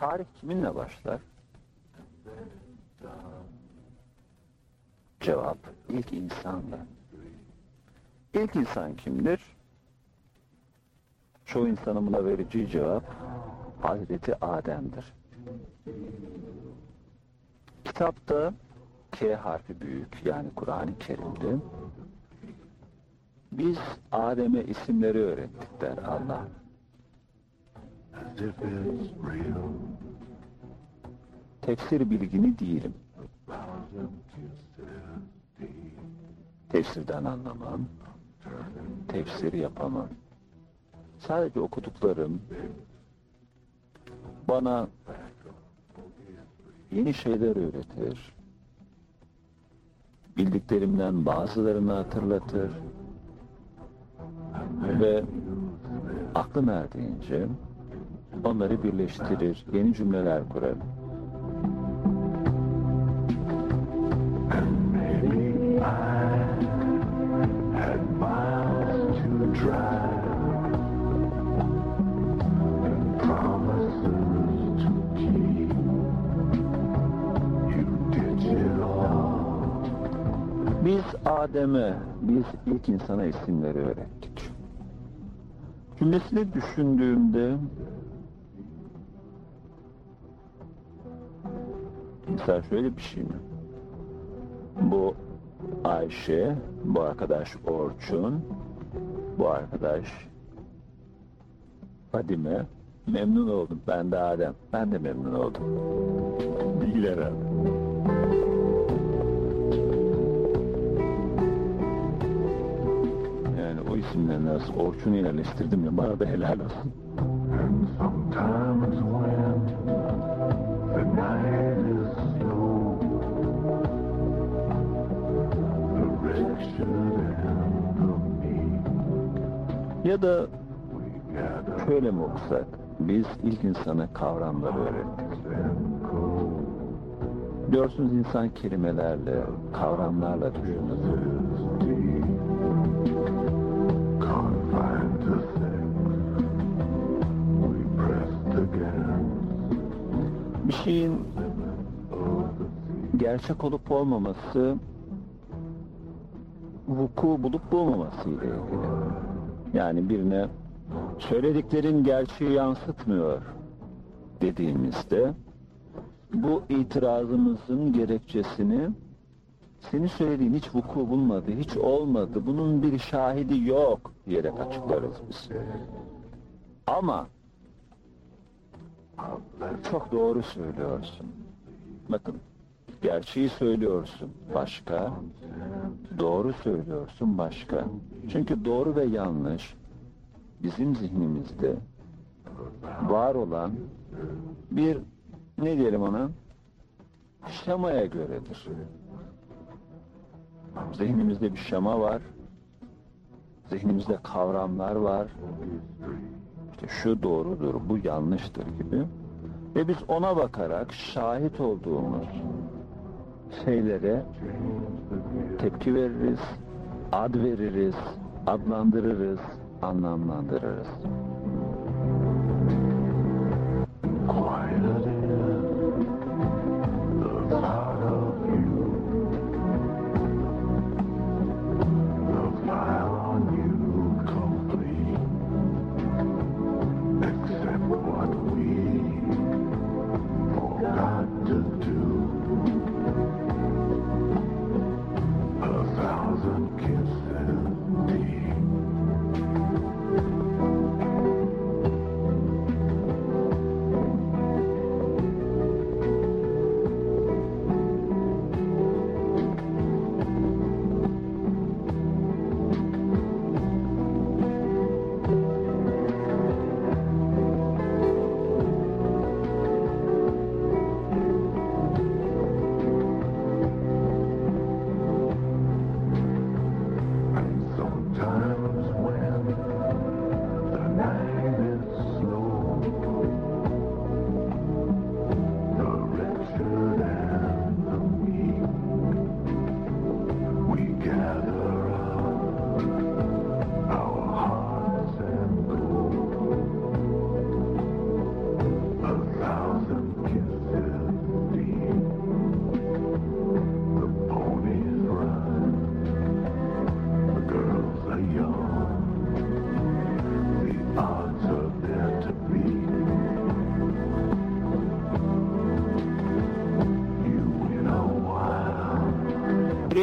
Tarih kiminle başlar? Cevap ilk insanla. İlk insan kimdir? Çoğu insanın buna vereceği cevap Hazreti Adem'dir. Kitapta K harfi büyük yani Kur'an-ı Kerim'de biz Adem'e isimleri öğrettik der Allah. Tefsir bilgini değilim. Tefsirden anlamam. Tefsir yapamam. Sadece okuduklarım bana yeni şeyler öğretir. Bildiklerimden bazılarını hatırlatır. Ve aklım erdiğince onları birleştirir, yeni cümleler kurar. Biz Adem'e, biz ilk insana isimleri öğrettik. Cümlesini düşündüğümde mesela şöyle bir şey mi? Bu Ayşe, bu arkadaş Orçun, bu arkadaş Fadime. Memnun oldum. Ben de Adem. Ben de memnun oldum. Bilgiler aldım. Yani o isimleri nasıl Orçun'u yerleştirdim ya bana da helal olsun. Ya da şöyle mi okusak? Biz ilk insana kavramları öğrettik. Biliyorsunuz insan kelimelerle, kavramlarla düşünür. Bir şeyin gerçek olup olmaması vuku bulup bulmaması ile ilgili. Yani birine söylediklerin gerçeği yansıtmıyor dediğimizde bu itirazımızın gerekçesini senin söylediğin hiç vuku bulmadı, hiç olmadı, bunun bir şahidi yok diyerek açıklarız biz. Ama çok doğru söylüyorsun. Bakın, gerçeği söylüyorsun başka, doğru söylüyorsun başka. Çünkü doğru ve yanlış bizim zihnimizde var olan bir ne diyelim ona şemaya göredir. Zihnimizde bir şema var. Zihnimizde kavramlar var. İşte şu doğrudur, bu yanlıştır gibi. Ve biz ona bakarak şahit olduğumuz şeylere tepki veririz, ad veririz, adlandırırız, anlamlandırırız. Quiet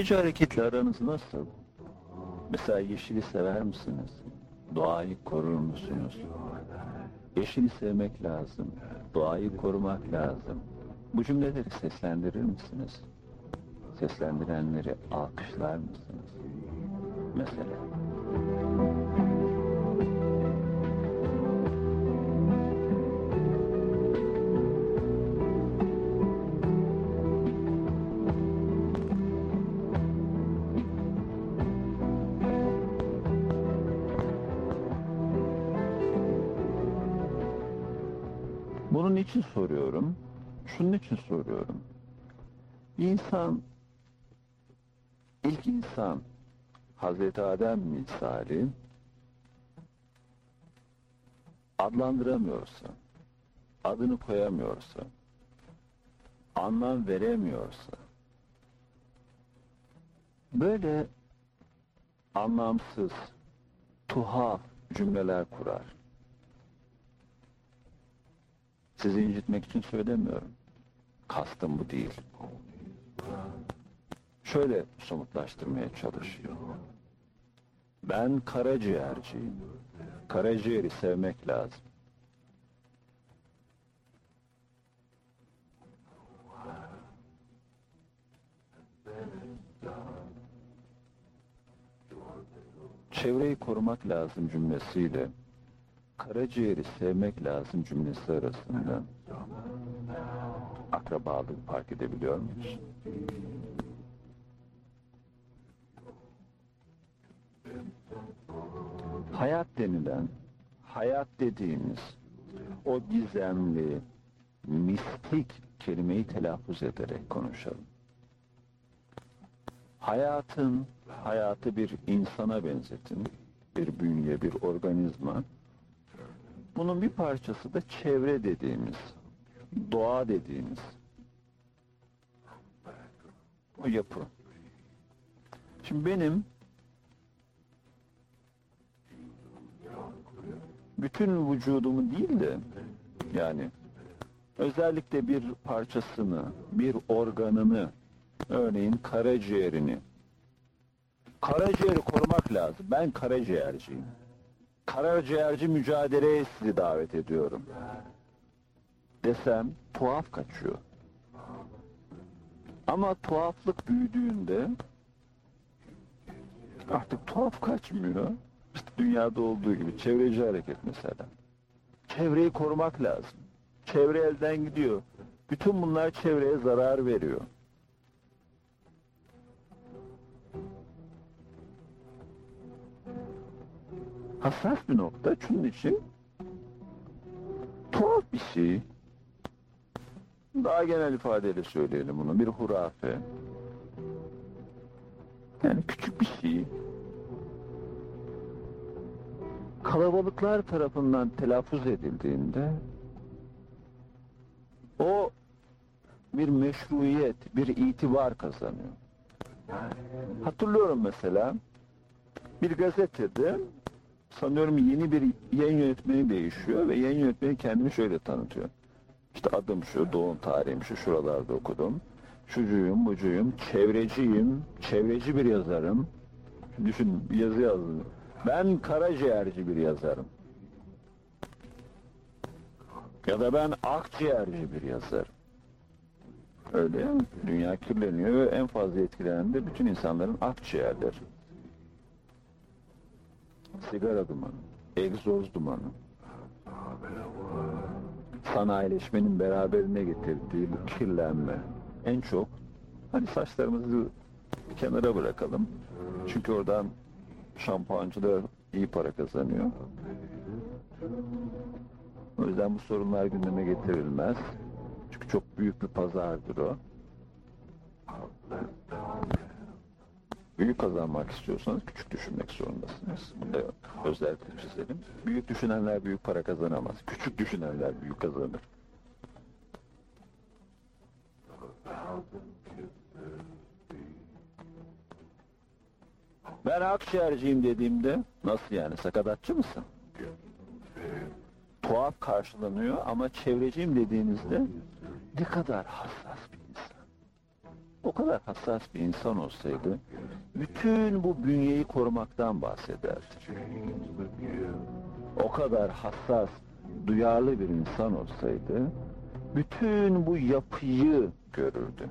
Çevreci hareketle aranız nasıl? Mesela yeşili sever misiniz? Doğayı korur musunuz? Yeşili sevmek lazım. Doğayı korumak lazım. Bu cümleleri seslendirir misiniz? Seslendirenleri alkışlar mısınız? Mesela. İçin soruyorum. Şunun için soruyorum. Bir insan, ilk insan Hazreti Adem misali adlandıramıyorsa, adını koyamıyorsa, anlam veremiyorsa, böyle anlamsız, tuhaf cümleler kurar. Sizi incitmek için söylemiyorum. Kastım bu değil. Şöyle somutlaştırmaya çalışıyor. Ben karaciğerciyim. Karaciğeri sevmek lazım. Çevreyi korumak lazım cümlesiyle karaciğeri sevmek lazım cümlesi arasında akrabalık fark edebiliyor muyuz? Hayat denilen, hayat dediğimiz o gizemli, mistik kelimeyi telaffuz ederek konuşalım. Hayatın, hayatı bir insana benzetin, bir bünye, bir organizma. Bunun bir parçası da çevre dediğimiz, doğa dediğimiz o yapı. Şimdi benim bütün vücudumu değil de yani özellikle bir parçasını, bir organını, örneğin karaciğerini, karaciğeri korumak lazım. Ben karaciğerciyim. Karaciğerci mücadeleye sizi davet ediyorum. Desem tuhaf kaçıyor. Ama tuhaflık büyüdüğünde artık tuhaf kaçmıyor. İşte dünyada olduğu gibi çevreci hareket mesela. Çevreyi korumak lazım. Çevre elden gidiyor. Bütün bunlar çevreye zarar veriyor. Hassas bir nokta. Şunun için tuhaf bir şey. Daha genel ifadeyle söyleyelim bunu. Bir hurafe. Yani küçük bir şey. Kalabalıklar tarafından telaffuz edildiğinde o bir meşruiyet, bir itibar kazanıyor. Hatırlıyorum mesela bir gazetede sanıyorum yeni bir yayın yönetmeni değişiyor ve yayın yönetmeni kendini şöyle tanıtıyor. İşte adım şu, doğum tarihim şu, şuralarda okudum. Şucuyum, bucuyum, çevreciyim, çevreci bir yazarım. Düşün, yazı yazdım. Ben karaciğerci bir yazarım. Ya da ben akciğerci bir yazarım. Öyle ya, dünya kirleniyor ve en fazla etkilenen de bütün insanların akciğerleri. Sigara dumanı, egzoz dumanı, sanayileşmenin beraberine getirdiği bu kirlenme en çok hani saçlarımızı kenara bırakalım. Çünkü oradan şampuancılar iyi para kazanıyor. O yüzden bu sorunlar gündeme getirilmez. Çünkü çok büyük bir pazardır o. Büyük kazanmak istiyorsanız küçük düşünmek zorundasınız. Bunu da özellikle çizelim. Büyük düşünenler büyük para kazanamaz. Küçük düşünenler büyük kazanır. Ben akciğerciyim dediğimde nasıl yani sakatatçı mısın? Tuhaf karşılanıyor ama çevreciyim dediğinizde ne kadar hassas bir kadar hassas bir insan olsaydı bütün bu bünyeyi korumaktan bahsederdi. O kadar hassas, duyarlı bir insan olsaydı bütün bu yapıyı görürdü.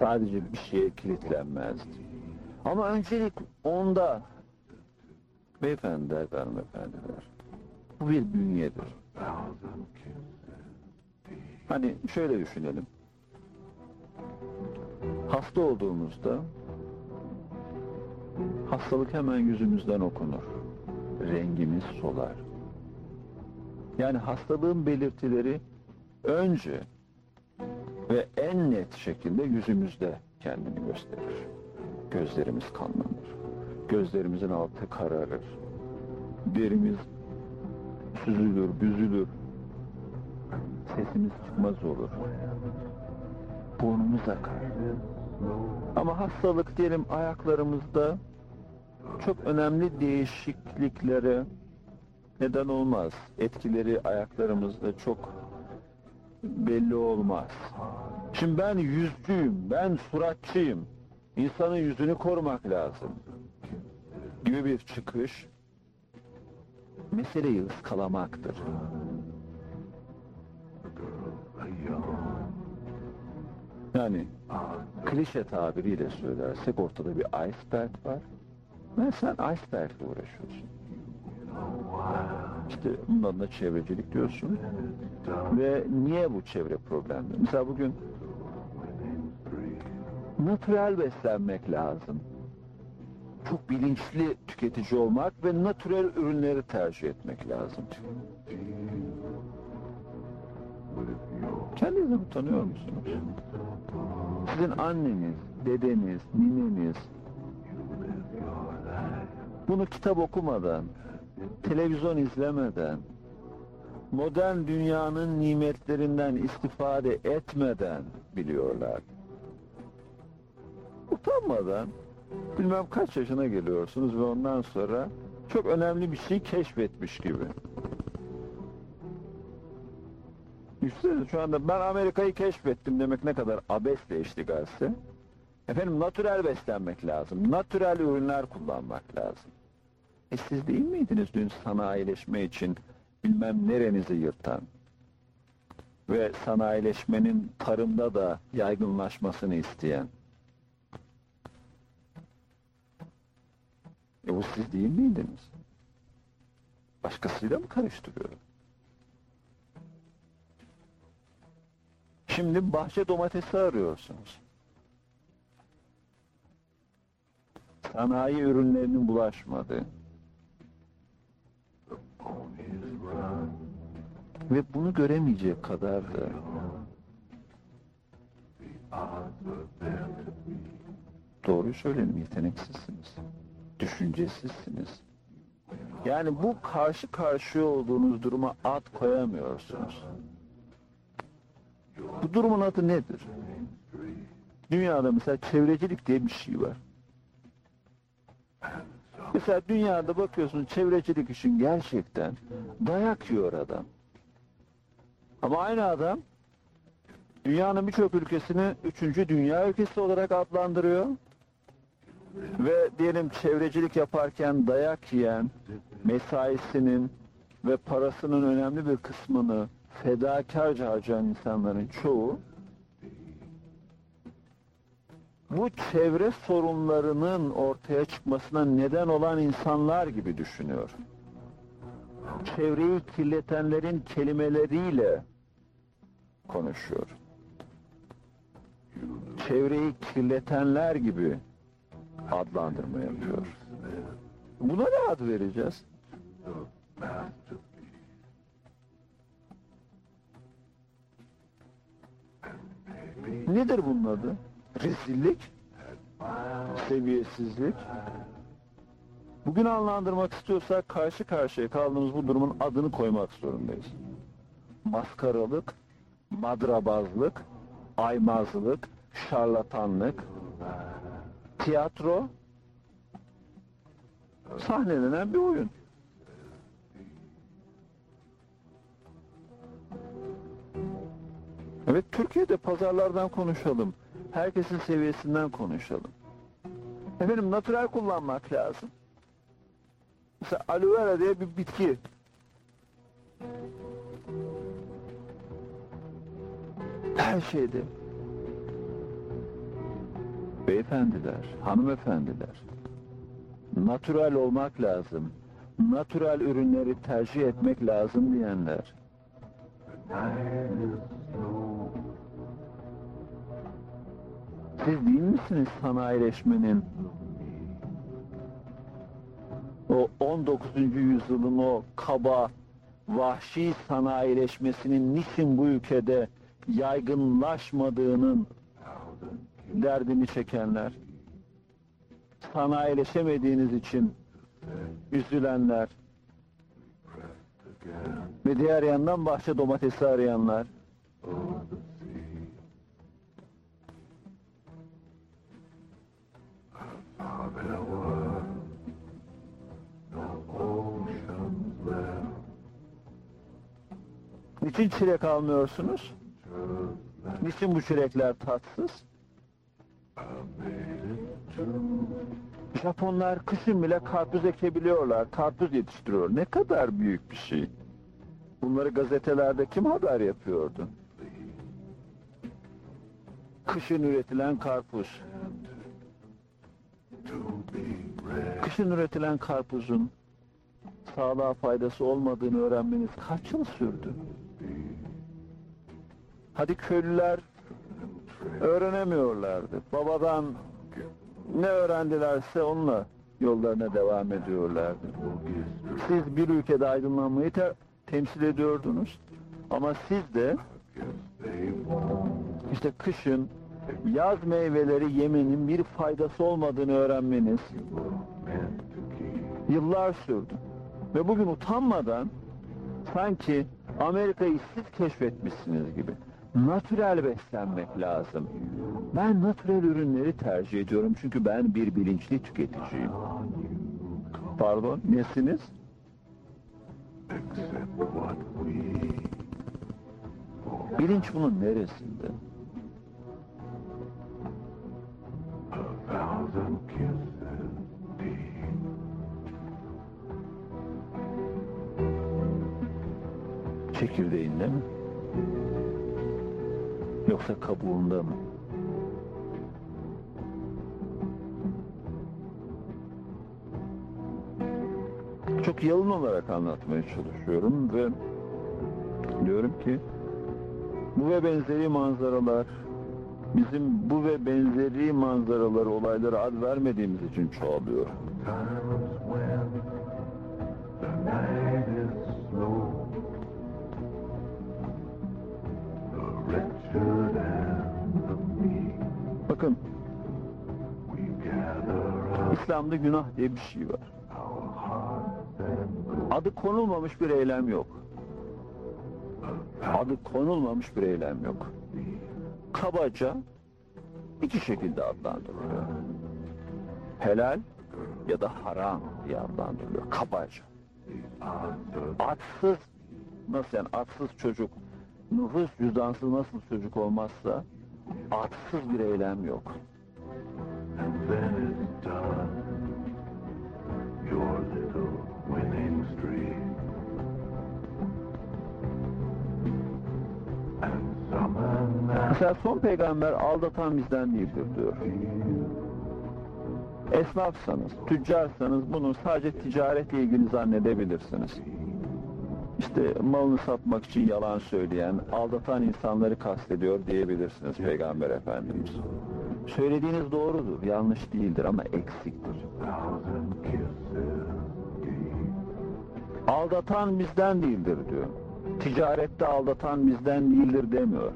Sadece bir şeye kilitlenmezdi. Ama öncelik onda. Beyefendiler hanımefendiler. Bu bir bünyedir. Hani şöyle düşünelim. Hasta olduğumuzda hastalık hemen yüzümüzden okunur. Rengimiz solar. Yani hastalığın belirtileri önce ve en net şekilde yüzümüzde kendini gösterir. Gözlerimiz kanlanır. Gözlerimizin altı kararır. Derimiz süzülür, büzülür. Sesimiz çıkmaz olur. Burnumuz akar. Ama hastalık diyelim ayaklarımızda çok önemli değişikliklere neden olmaz. Etkileri ayaklarımızda çok belli olmaz. Şimdi ben yüzcüyüm, ben suratçıyım. İnsanın yüzünü korumak lazım. Gibi bir çıkış meseleyi ıskalamaktır. Yani klişe tabiriyle söylersek ortada bir iceberg var. Ve sen icebergle uğraşıyorsun. İşte bunun adına çevrecilik diyorsun. Ve niye bu çevre problemli? Mesela bugün natürel beslenmek lazım. Çok bilinçli tüketici olmak ve natürel ürünleri tercih etmek lazım. Kendinizi utanıyor musunuz? Sizin anneniz, dedeniz, nineniz bunu kitap okumadan, televizyon izlemeden, modern dünyanın nimetlerinden istifade etmeden biliyorlar. Utanmadan bilmem kaç yaşına geliyorsunuz ve ondan sonra çok önemli bir şey keşfetmiş gibi. Düşünsenize şu anda ben Amerika'yı keşfettim demek ne kadar abesle iştigalse. Efendim natürel beslenmek lazım. Natürel ürünler kullanmak lazım. E siz değil miydiniz dün sanayileşme için bilmem nerenizi yırtan ve sanayileşmenin tarımda da yaygınlaşmasını isteyen? E bu siz değil miydiniz? Başkasıyla mı karıştırıyorum? Şimdi bahçe domatesi arıyorsunuz. Sanayi ürünlerinin bulaşmadığı. Ve bunu göremeyecek kadar da Odds are there to be. doğru söyleyin yeteneksizsiniz. Düşüncesizsiniz. Yani bu karşı karşıya olduğunuz duruma ad koyamıyorsunuz. Bu durumun adı nedir? Dünyada mesela çevrecilik diye bir şey var. Mesela dünyada bakıyorsun çevrecilik için gerçekten dayak yiyor adam. Ama aynı adam dünyanın birçok ülkesini üçüncü dünya ülkesi olarak adlandırıyor. Ve diyelim çevrecilik yaparken dayak yiyen, mesaisinin ve parasının önemli bir kısmını fedakarca harcayan insanların çoğu bu çevre sorunlarının ortaya çıkmasına neden olan insanlar gibi düşünüyor. Çevreyi kirletenlerin kelimeleriyle konuşuyor. Çevreyi kirletenler gibi adlandırma yapıyor. Buna ne ad vereceğiz? Nedir bunun adı? Rezillik, seviyesizlik. Bugün anlandırmak istiyorsak karşı karşıya kaldığımız bu durumun adını koymak zorundayız. Maskaralık, madrabazlık, aymazlık, şarlatanlık, Tiyatro sahnelenen bir oyun. Evet Türkiye'de pazarlardan konuşalım. Herkesin seviyesinden konuşalım. Efendim natürel kullanmak lazım. Mesela aloe vera diye bir bitki. Her şeyde. Beyefendiler, hanımefendiler. Natürel olmak lazım. Natürel ürünleri tercih etmek lazım diyenler. Siz değil misiniz sanayileşmenin o 19. yüzyılın o kaba, vahşi sanayileşmesinin niçin bu ülkede yaygınlaşmadığının derdini çekenler, sanayileşemediğiniz için üzülenler ve diğer yandan bahçe domatesi arayanlar. Niçin çilek almıyorsunuz? Niçin bu çilekler tatsız? Japonlar kışın bile karpuz ekebiliyorlar, karpuz yetiştiriyor. Ne kadar büyük bir şey. Bunları gazetelerde kim haber yapıyordu? Kışın üretilen karpuz. Kışın üretilen karpuzun sağlığa faydası olmadığını öğrenmeniz kaç yıl sürdü? Hadi köylüler öğrenemiyorlardı. Babadan ne öğrendilerse onunla yollarına devam ediyorlardı. Siz bir ülkede aydınlanmayı te- temsil ediyordunuz. Ama siz de işte kışın yaz meyveleri yemenin bir faydası olmadığını öğrenmeniz yıllar sürdü. Ve bugün utanmadan sanki Amerika'yı siz keşfetmişsiniz gibi natürel beslenmek lazım. Ben natürel ürünleri tercih ediyorum çünkü ben bir bilinçli tüketiciyim. Pardon, nesiniz? Bilinç bunun neresinde? Thousand kisses deep. Çekirdeğinde mi? Yoksa kabuğunda mı? Çok yalın olarak anlatmaya çalışıyorum ve diyorum ki bu ve benzeri manzaralar bizim bu ve benzeri manzaraları olaylara ad vermediğimiz için çoğalıyor. Bakın İslam'da günah diye bir şey var. Adı konulmamış bir eylem yok. Adı konulmamış bir eylem yok. Kabaca iki şekilde adlandırılıyor. Helal ya da haram diye adlandırılıyor. Kabaca. Atsız, nasıl yani atsız çocuk, nüfus cüzdansız nasıl çocuk olmazsa atsız bir eylem yok. Mesela son peygamber aldatan bizden değildir diyor. Esnafsanız, tüccarsanız bunu sadece ticaretle ilgili zannedebilirsiniz. İşte malını satmak için yalan söyleyen, aldatan insanları kastediyor diyebilirsiniz Peygamber Efendimiz. Söylediğiniz doğrudur, yanlış değildir ama eksiktir. Aldatan bizden değildir diyor. Ticarette aldatan bizden değildir demiyor.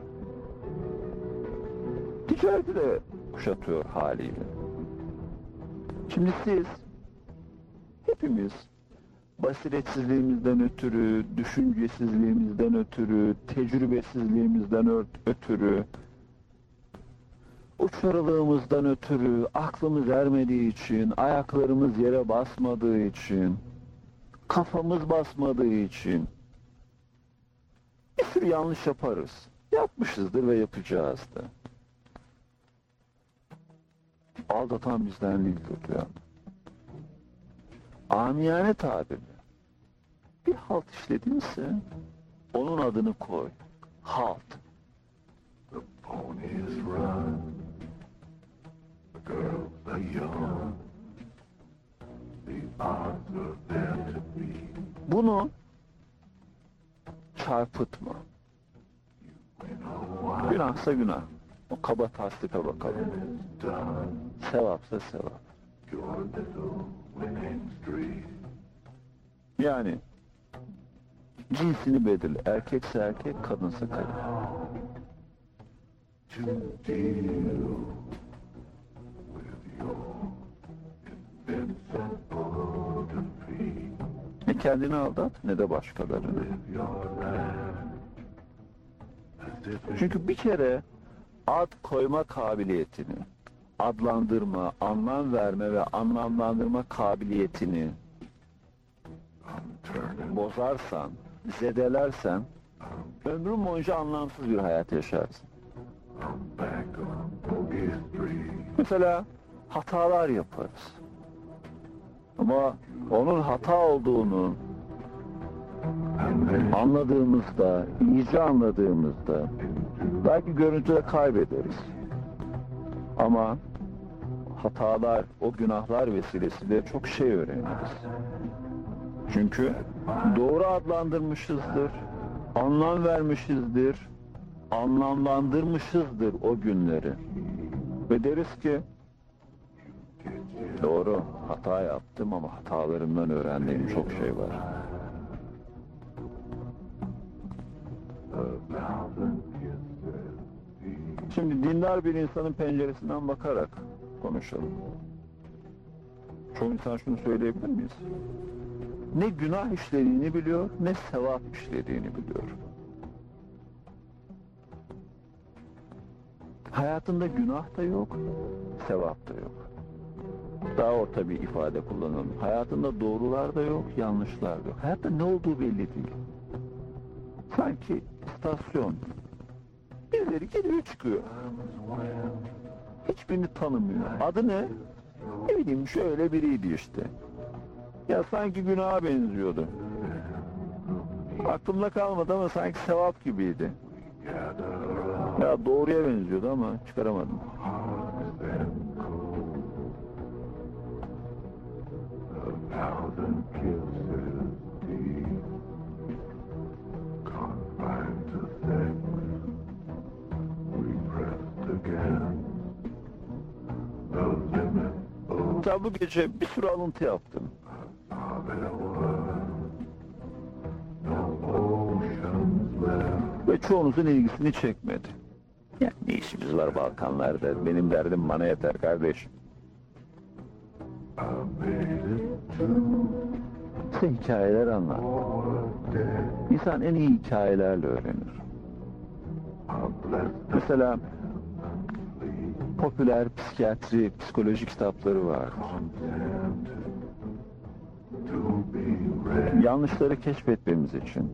Ticareti de kuşatıyor haliyle. Şimdi siz, hepimiz basiretsizliğimizden ötürü, düşüncesizliğimizden ötürü, tecrübesizliğimizden ötürü uçarılığımızdan ötürü, aklımız ermediği için, ayaklarımız yere basmadığı için, kafamız basmadığı için bir sürü yanlış yaparız. Yapmışızdır ve yapacağız da. Aldatan bizden değildir diyor. Amiyane tabirle bir halt işledinse onun adını koy. Halt. The ponies run. The girls are young. The odds are there to be. Bunu çarpıtma. Günahsa günah. O kaba tasdife bakalım. Sevapsa sevap. Yani cinsini belirle. Erkekse erkek, kadınsa kadın. Ne kendini aldat ne de başkalarını. Çünkü bir kere ad koyma kabiliyetini, adlandırma, anlam verme ve anlamlandırma kabiliyetini bozarsan, zedelersen ömrün boyunca anlamsız bir hayat yaşarsın. Mesela hatalar yaparız. Ama onun hata olduğunu anladığımızda, iyice anladığımızda belki görüntüde kaybederiz. Ama hatalar, o günahlar vesilesiyle çok şey öğreniriz. Çünkü doğru adlandırmışızdır, anlam vermişizdir, anlamlandırmışızdır o günleri. Ve deriz ki doğru hata yaptım ama hatalarımdan öğrendiğim çok şey var. Şimdi dindar bir insanın penceresinden bakarak konuşalım. Çoğu insan şunu söyleyebilir miyiz? Ne günah işlediğini biliyor, ne sevap işlediğini biliyor. Hayatında günah da yok, sevap da yok. Daha orta bir ifade kullanalım. Hayatında doğrular da yok, yanlışlar da yok. Hayatta ne olduğu belli değil. Sanki istasyon. Birileri geliyor çıkıyor. Hiçbirini tanımıyor. Adı ne? Ne bileyim şöyle biriydi işte. Ya sanki günaha benziyordu. Aklımda kalmadı ama sanki sevap gibiydi. Ya doğruya benziyordu ama çıkaramadım. thousand kisses Hatta bu gece bir sürü alıntı yaptım. Ve çoğunuzun ilgisini çekmedi. Ya ne işimiz var Balkanlarda? Benim derdim bana yeter kardeşim. Size hikayeler anlat. İnsan en iyi hikayelerle öğrenir. Mesela popüler psikiyatri, psikoloji kitapları var. Yanlışları keşfetmemiz için,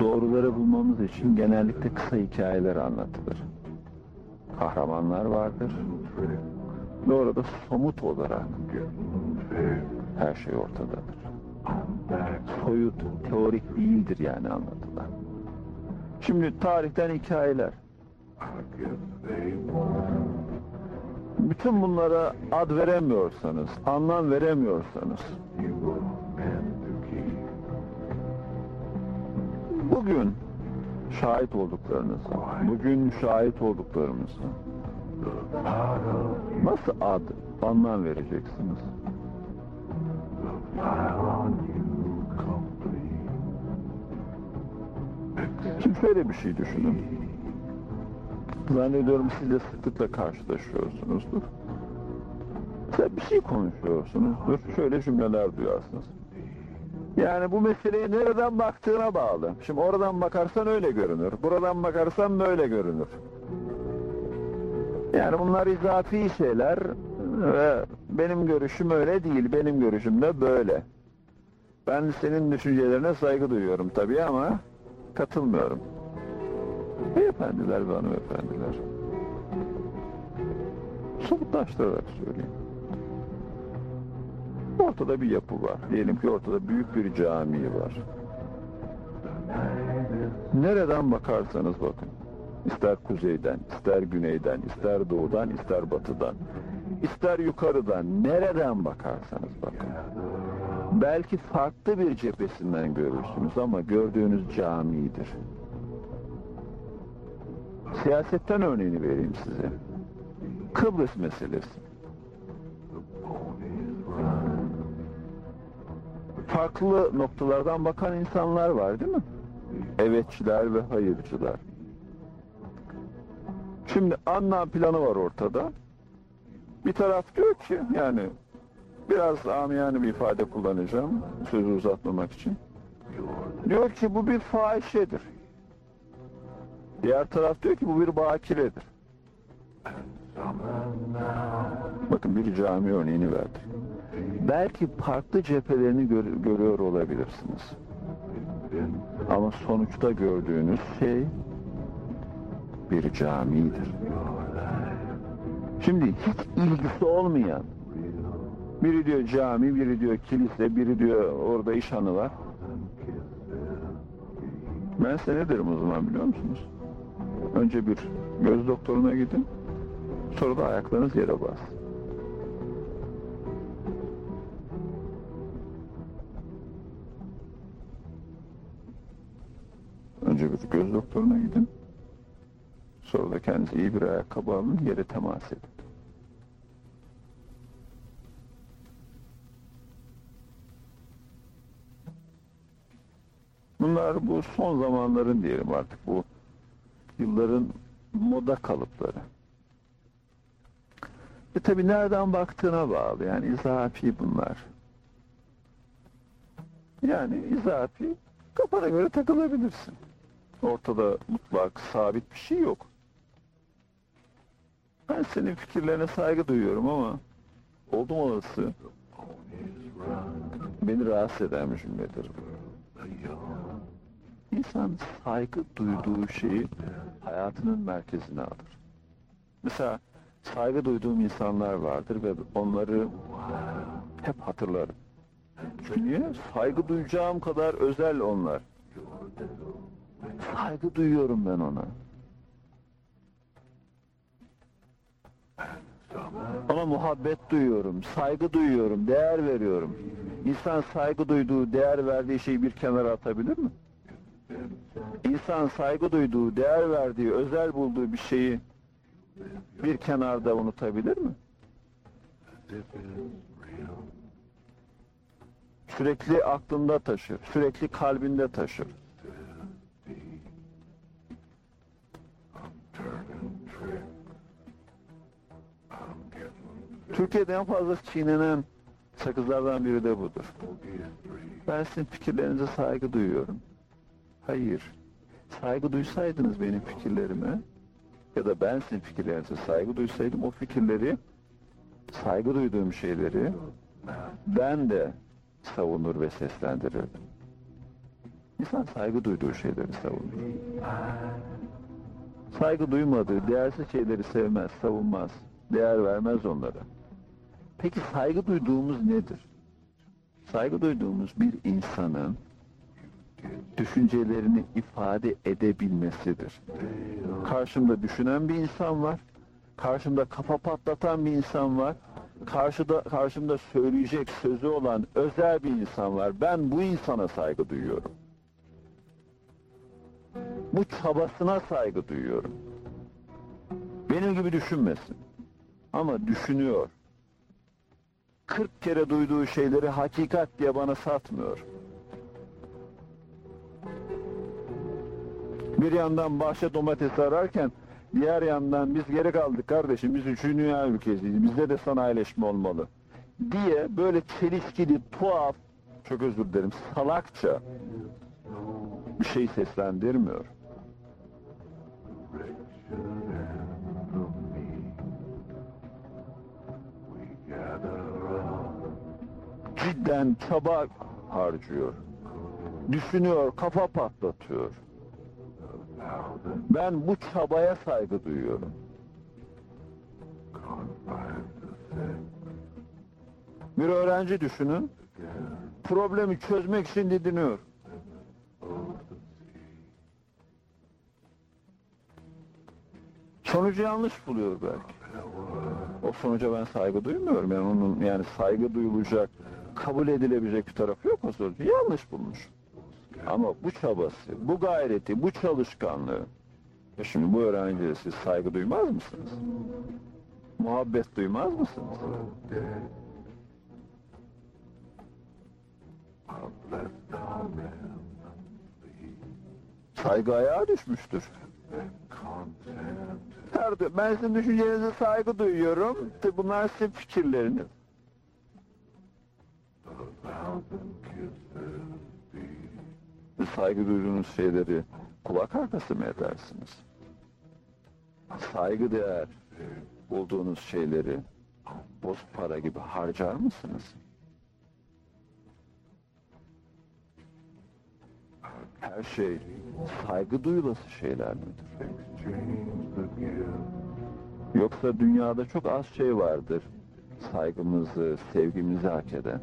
doğruları bulmamız için genellikle kısa hikayeler anlatılır. Kahramanlar vardır ve orada somut olarak her şey ortadadır. Soyut, teorik değildir yani anlatılan. Şimdi tarihten hikayeler. Bütün bunlara ad veremiyorsanız, anlam veremiyorsanız, bugün şahit olduklarınızı, bugün şahit of nasıl ad, anlam vereceksiniz? Şimdi şöyle bir şey düşünün. Zannediyorum siz de sıklıkla karşılaşıyorsunuzdur. Mesela bir şey konuşuyorsunuzdur. Şöyle cümleler duyarsınız. Yani bu meseleye nereden baktığına bağlı. Şimdi oradan bakarsan öyle görünür. Buradan bakarsan böyle görünür. Yani bunlar izafi şeyler ve benim görüşüm öyle değil. Benim görüşüm de böyle. Ben senin düşüncelerine saygı duyuyorum tabii ama katılmıyorum. Beyefendiler ve hanımefendiler. Somutlaştırarak söyleyeyim. Ortada bir yapı var. Diyelim ki ortada büyük bir cami var. Nereden bakarsanız bakın. İster kuzeyden, ister güneyden, ister doğudan, ister batıdan, ister yukarıdan, nereden bakarsanız bakın. Belki farklı bir cephesinden görürsünüz ama gördüğünüz camidir. Siyasetten örneğini vereyim size. Kıbrıs meselesi. Farklı noktalardan bakan insanlar var değil mi? Evetçiler ve hayırcılar. Şimdi anla planı var ortada. Bir taraf diyor ki yani biraz amiyane bir ifade kullanacağım sözü uzatmamak için. Diyor ki bu bir fahişedir. Diğer taraf diyor ki bu bir bakiredir. Bakın bir cami örneğini verdi. Belki farklı cephelerini gör- görüyor olabilirsiniz. Ama sonuçta gördüğünüz şey bir camidir. Şimdi hiç ilgisi olmayan biri diyor cami, biri diyor kilise, biri diyor orada iş hanı var. Ben size ne derim o zaman biliyor musunuz? Önce bir göz doktoruna gidin, sonra da ayaklarınız yere bas. Önce bir göz doktoruna gidin, sonra da kendinize iyi bir ayakkabı alın, yere temas edin. Bunlar bu son zamanların diyelim artık bu yılların moda kalıpları. E tabi nereden baktığına bağlı yani izafi bunlar. Yani izafi kafana göre takılabilirsin. Ortada mutlak sabit bir şey yok. Ben senin fikirlerine saygı duyuyorum ama oldum olası beni rahatsız eden bir cümledir. İnsan saygı duyduğu şeyi hayatının merkezine alır. Mesela saygı duyduğum insanlar vardır ve onları hep hatırlarım. Çünkü? Saygı duyacağım kadar özel onlar. Saygı duyuyorum ben ona. Ona muhabbet duyuyorum, saygı duyuyorum, değer veriyorum. İnsan saygı duyduğu, değer verdiği şeyi bir kenara atabilir mi? İnsan saygı duyduğu, değer verdiği, özel bulduğu bir şeyi bir kenarda unutabilir mi? Sürekli aklında taşır, sürekli kalbinde taşır. Türkiye'de en fazla çiğnenen sakızlardan biri de budur. Ben sizin fikirlerinize saygı duyuyorum. Hayır. Saygı duysaydınız benim fikirlerime ya da ben sizin fikirlerinize saygı duysaydım o fikirleri saygı duyduğum şeyleri ben de savunur ve seslendirirdim. İnsan saygı duyduğu şeyleri savunur. Saygı duymadığı, değersiz şeyleri sevmez, savunmaz, değer vermez onlara. Peki saygı duyduğumuz nedir? Saygı duyduğumuz bir insanın düşüncelerini ifade edebilmesidir. Karşımda düşünen bir insan var. Karşımda kafa patlatan bir insan var. Karşıda karşımda söyleyecek sözü olan özel bir insan var. Ben bu insana saygı duyuyorum. Bu çabasına saygı duyuyorum. Benim gibi düşünmesin. Ama düşünüyor. 40 kere duyduğu şeyleri hakikat diye bana satmıyor. Bir yandan bahçe domatesi ararken diğer yandan biz geri kaldık kardeşim. Biz üçüncü dünya ülkesiyiz. Bizde de sanayileşme olmalı. Diye böyle çelişkili, tuhaf, çok özür dilerim, salakça bir şey seslendirmiyor. Cidden çaba harcıyor. Düşünüyor, kafa patlatıyor. Ben bu çabaya saygı duyuyorum. Bir öğrenci düşünün, problemi çözmek için didiniyor. Sonucu yanlış buluyor belki. O sonuca ben saygı duymuyorum. Yani onun yani saygı duyulacak, kabul edilebilecek bir tarafı yok o sonucu. Yanlış bulmuş. Ama bu çabası, bu gayreti, bu çalışkanlığı e şimdi bu öğrenciye siz saygı duymaz mısınız? Muhabbet duymaz mısınız? Saygı ayağa düşmüştür. Her, ben sizin düşüncenize saygı duyuyorum. Bunlar sizin fikirleriniz. Saygı duyduğunuz şeyleri kulak arkası mı edersiniz? Saygı değer bulduğunuz şeyleri boz para gibi harcar mısınız? Her şey saygı duyulası şeyler midir? Yoksa dünyada çok az şey vardır saygımızı, sevgimizi hak eden.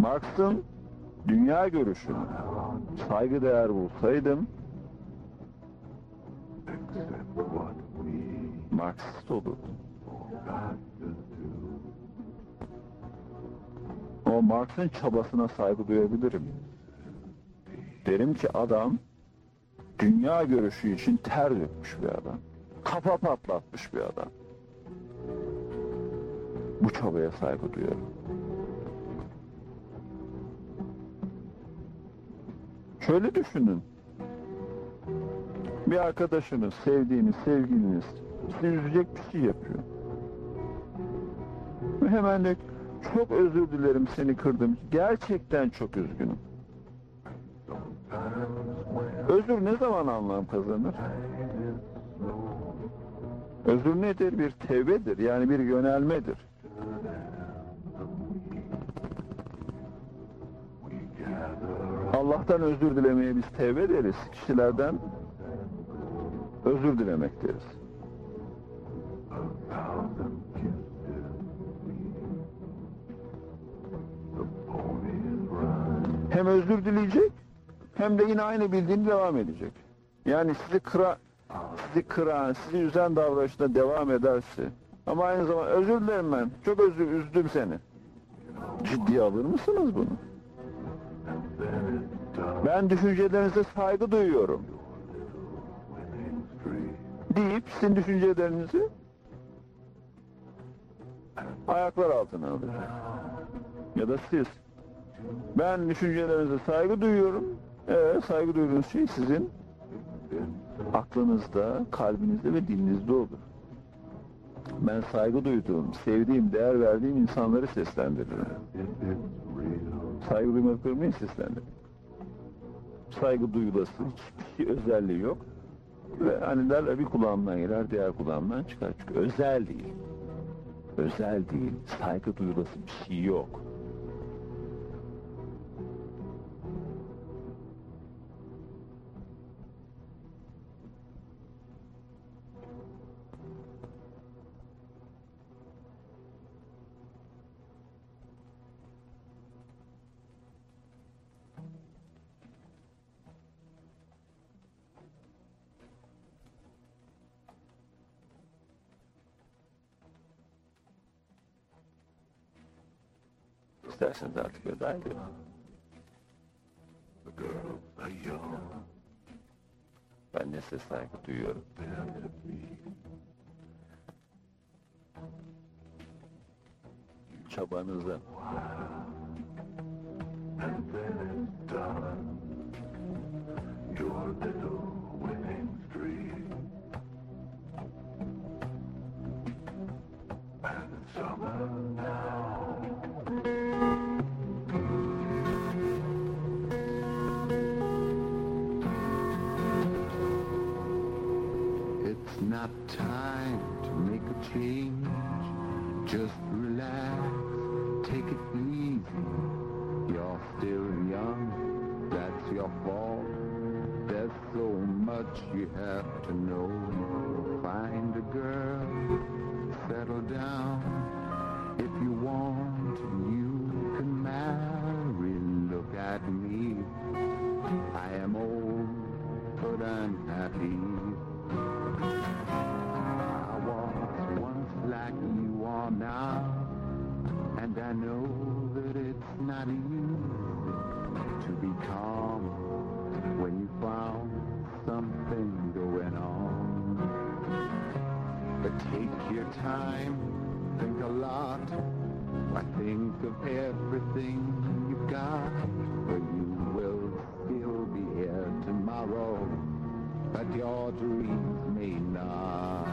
Marx'ın dünya görüşünü saygıdeğer bulsaydım Marksist olurdum. O Marx'ın çabasına saygı duyabilirim. Derim ki adam dünya görüşü için ter dökmüş bir adam. Kafa patlatmış bir adam. Bu çabaya saygı duyuyorum. Şöyle düşünün. Bir arkadaşınız, sevdiğiniz, sevgiliniz sizi üzecek bir şey yapıyor. Ve hemen de çok özür dilerim seni kırdım. Gerçekten çok üzgünüm. Özür ne zaman anlam kazanır? Özür nedir? Bir tevbedir. Yani bir yönelmedir. Allah'tan özür dilemeye biz tevbe deriz. Kişilerden özür dilemek deriz. Hem özür dileyecek hem de yine aynı bildiğini devam edecek. Yani sizi kıra, sizi kıran, sizi üzen davranışta devam ederse ama aynı zamanda özür dilerim ben. Çok özür üzdüm seni. Ciddiye alır mısınız bunu? Ben düşüncelerinize saygı duyuyorum. Deyip sizin düşüncelerinizi ayaklar altına alır. Ya da siz. Ben düşüncelerinize saygı duyuyorum. Evet, saygı duyduğunuz şey sizin aklınızda, kalbinizde ve dilinizde olur. Ben saygı duyduğum, sevdiğim, değer verdiğim insanları seslendiririm. Saygı duymadıklarımı niye seslendiririm? Saygı duyulası hiçbir özelliği yok. Ve hani derler bir kulağımdan girer, diğer kulağımdan çıkar. Çünkü özel değil. Özel değil. Saygı duyulası bir şey yok. İsterseniz artık veda edin. Ben de size saygı duyuyorum. Çabanıza. And then it's done. But your dreams may not.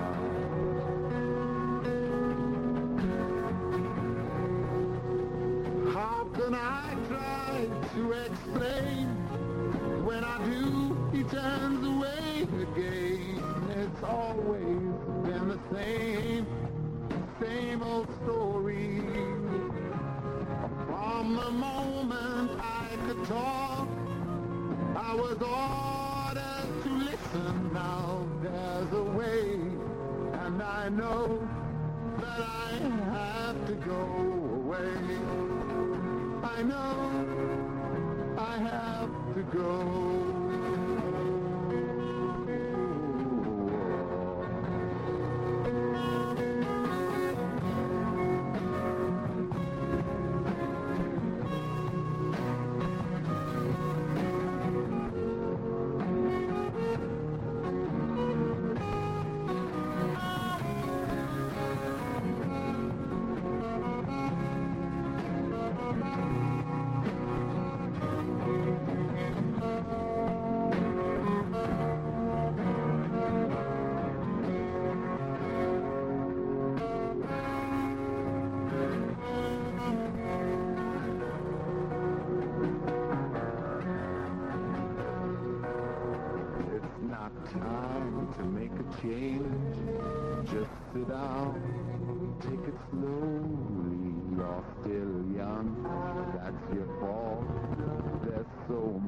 How can I try to explain? When I do, he turns away again. It's always been the same, same old story. From the moment I could talk, I was listen. There's a way, and I know that I have to go away. I know I have to go. To make a change. Just sit down, take it slowly. You're still young, that's your fault. There's so much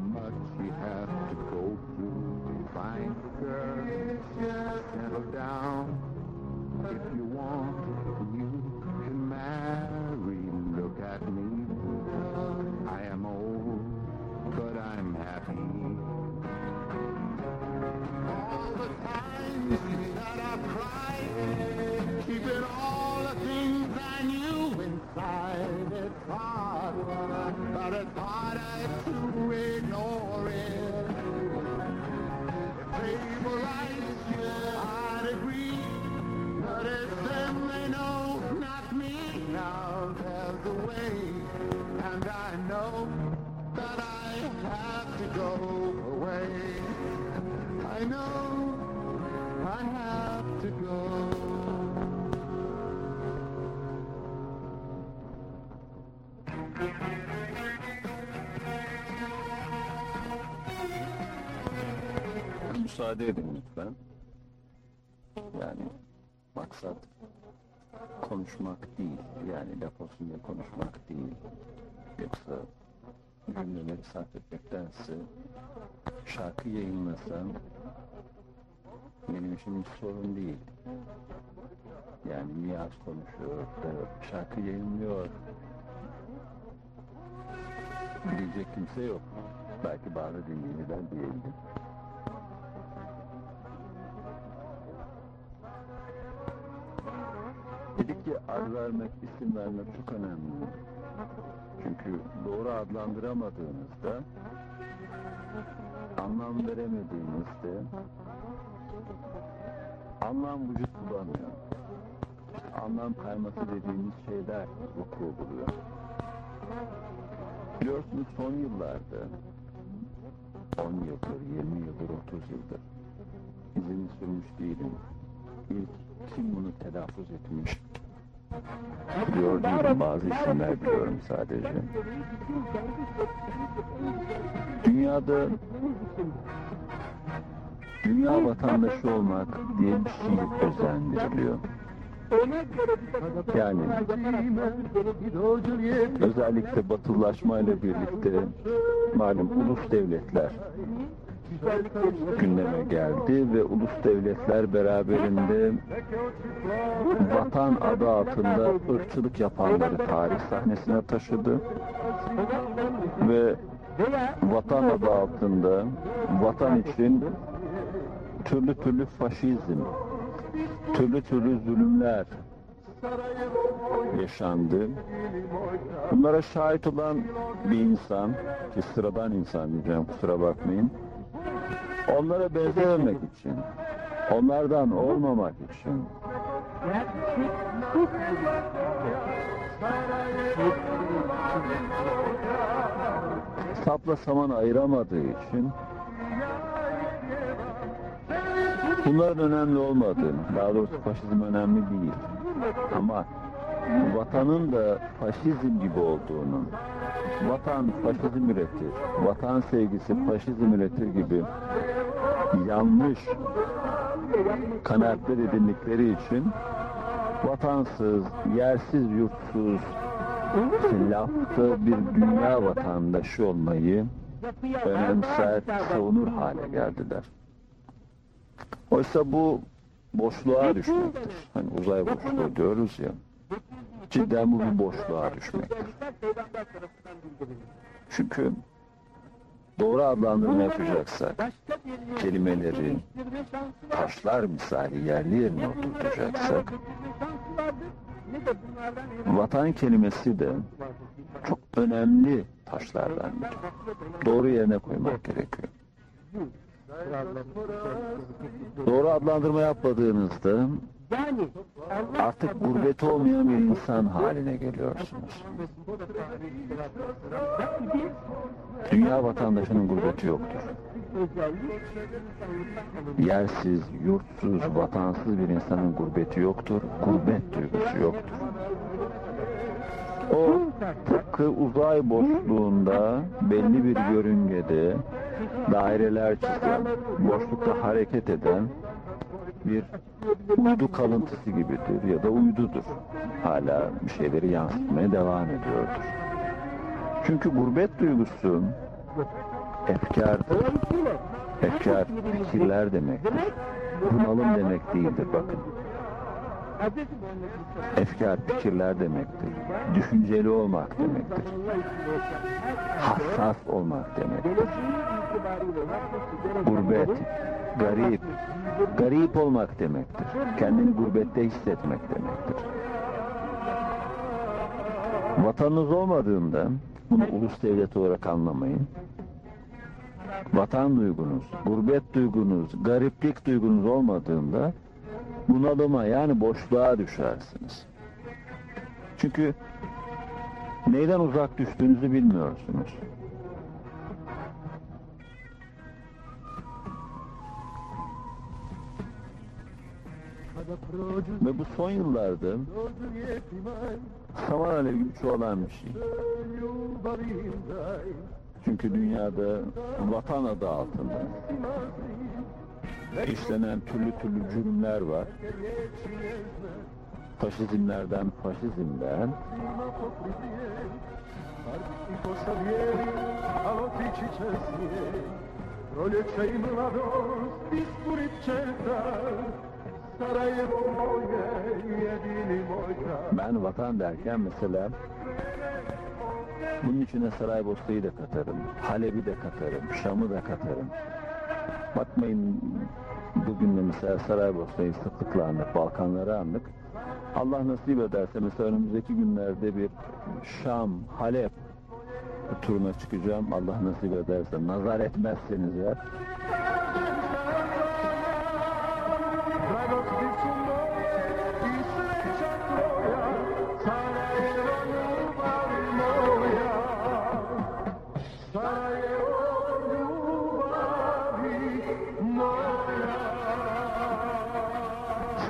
Müsaade edin lütfen. Yani maksat konuşmak değil. Yani laf olsun diye konuşmak değil. Yoksa cümleleri sarf etmektense şarkı yayınlasam benim için hiç sorun değil. Yani Niyaz konuşuyor şarkı yayınlıyor. Diyecek kimse yok. Belki bazı dinleyiciler diyebilir. Dedik ki ad vermek, isim vermek çok önemli. Çünkü doğru adlandıramadığınızda, anlam veremediğinizde, anlam vücut bulamıyor. Anlam kayması dediğimiz şeyler vuku buluyor. Biliyorsunuz son yıllarda, 10 yıldır, 20 yıldır, 30 yıldır izini sürmüş değilim. İlk kim bunu telaffuz etmiş? Değilim, bazı isimler biliyorum sadece. Dünyada dünya vatandaşı olmak diye bir şey özendiriliyor. Yani özellikle batılılaşmayla birlikte malum ulus devletler gündeme geldi ve ulus devletler beraberinde vatan adı altında ırkçılık yapanları tarih sahnesine taşıdı ve vatan adı altında vatan için türlü türlü faşizm, türlü türlü zulümler yaşandı. Bunlara şahit olan bir insan, ki sıradan insan diyeceğim kusura bakmayın, onlara benzememek için, onlardan olmamak için, sapla saman ayıramadığı için bunların önemli olmadığını, daha doğrusu faşizm önemli değil. Ama vatanın da faşizm gibi olduğunu, vatan faşizm üretir, vatan sevgisi faşizm üretir gibi yanlış kanaatler edindikleri için vatansız, yersiz, yurtsuz, lafta bir dünya vatandaşı olmayı önemser, savunur hale geldiler. Oysa bu boşluğa düşmektir. Hani uzay boşluğu diyoruz ya. Cidden bu bir boşluğa düşmektir. Çünkü doğru adlandırma yapacaksak kelimeleri taşlar misali yerli yerine oturtacaksak vatan kelimesi de çok önemli taşlardan biri. Doğru yerine koymak gerekiyor. Doğru adlandırma yapmadığınızda Yani Allah artık gurbeti olmayan bir insan haline geliyorsunuz. Dünya vatandaşının gurbeti yoktur. Yersiz, yurtsuz, vatansız bir insanın gurbeti yoktur. Gurbet duygusu yoktur. O tıpkı uzay boşluğunda belli bir yörüngede daireler çizen, boşlukta hareket eden bir uydu kalıntısı gibidir ya da uydudur. Hala bir şeyleri yansıtmaya devam ediyordur. Çünkü gurbet duygusu efkardır. Efkar, fikirler demektir. demek Bunalım demek değildir bakın. Efkar, fikirler demektir. Düşünceli olmak demektir. Hassas olmak demektir. Gurbet, garip, garip olmak demektir. Kendini gurbette hissetmek demektir. Vatanınız olmadığında bunu ulus devlet olarak anlamayın. Vatan duygunuz, gurbet duygunuz, gariplik duygunuz olmadığında bunalıma yani boşluğa düşersiniz. Çünkü neyden uzak düştüğünüzü bilmiyorsunuz. Ve bu son yıllarda saman alevi gibi çoğalan bir şey. Çünkü dünyada vatan adı altında işlenen türlü türlü cürümler var. Faşizmlerden faşizmden ben vatan derken mesela bunun içine Saraybosna'yı da katarım, Halep'i de katarım, Şam'ı da katarım. Bakmayın bugün de mesela Saraybosna'yı sıklıkla andık, Balkanları andık. Allah nasip ederse mesela önümüzdeki günlerde bir Şam, Halep turuna çıkacağım. Allah nasip ederse, nazar etmezseniz eğer.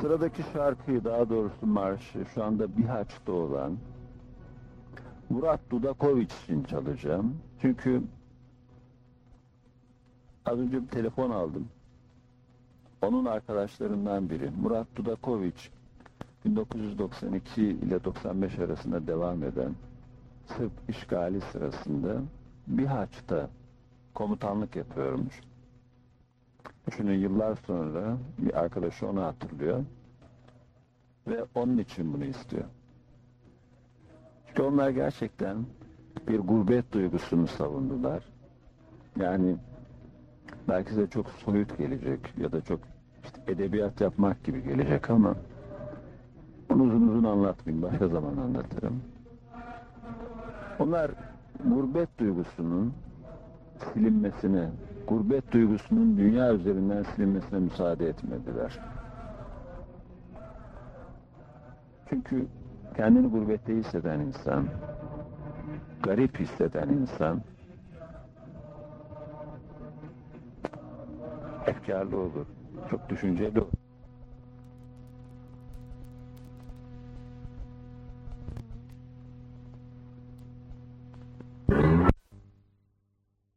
Sıradaki şarkıyı daha doğrusu marşı şu anda Bihaç'ta olan Murat Dudakoviç için çalacağım. Çünkü az önce bir telefon aldım. onun arkadaşlarından biri Murat Dudakoviç 1992 ile 95 arasında devam eden Sırp işgali sırasında Bihaç'ta komutanlık yapıyormuş. Düşünün yıllar sonra bir arkadaşı onu hatırlıyor ve onun için bunu istiyor. Çünkü onlar gerçekten bir gurbet duygusunu savundular. Yani belki size çok soyut gelecek ya da çok işte edebiyat yapmak gibi gelecek ama bunu uzun uzun anlatmayayım. Başka zaman anlatırım. Onlar gurbet duygusunun silinmesine, gurbet duygusunun dünya üzerinden silinmesine müsaade etmediler. Çünkü kendini gurbette hisseden insan, garip hisseden insan efkarlı olur, çok düşünceli olur.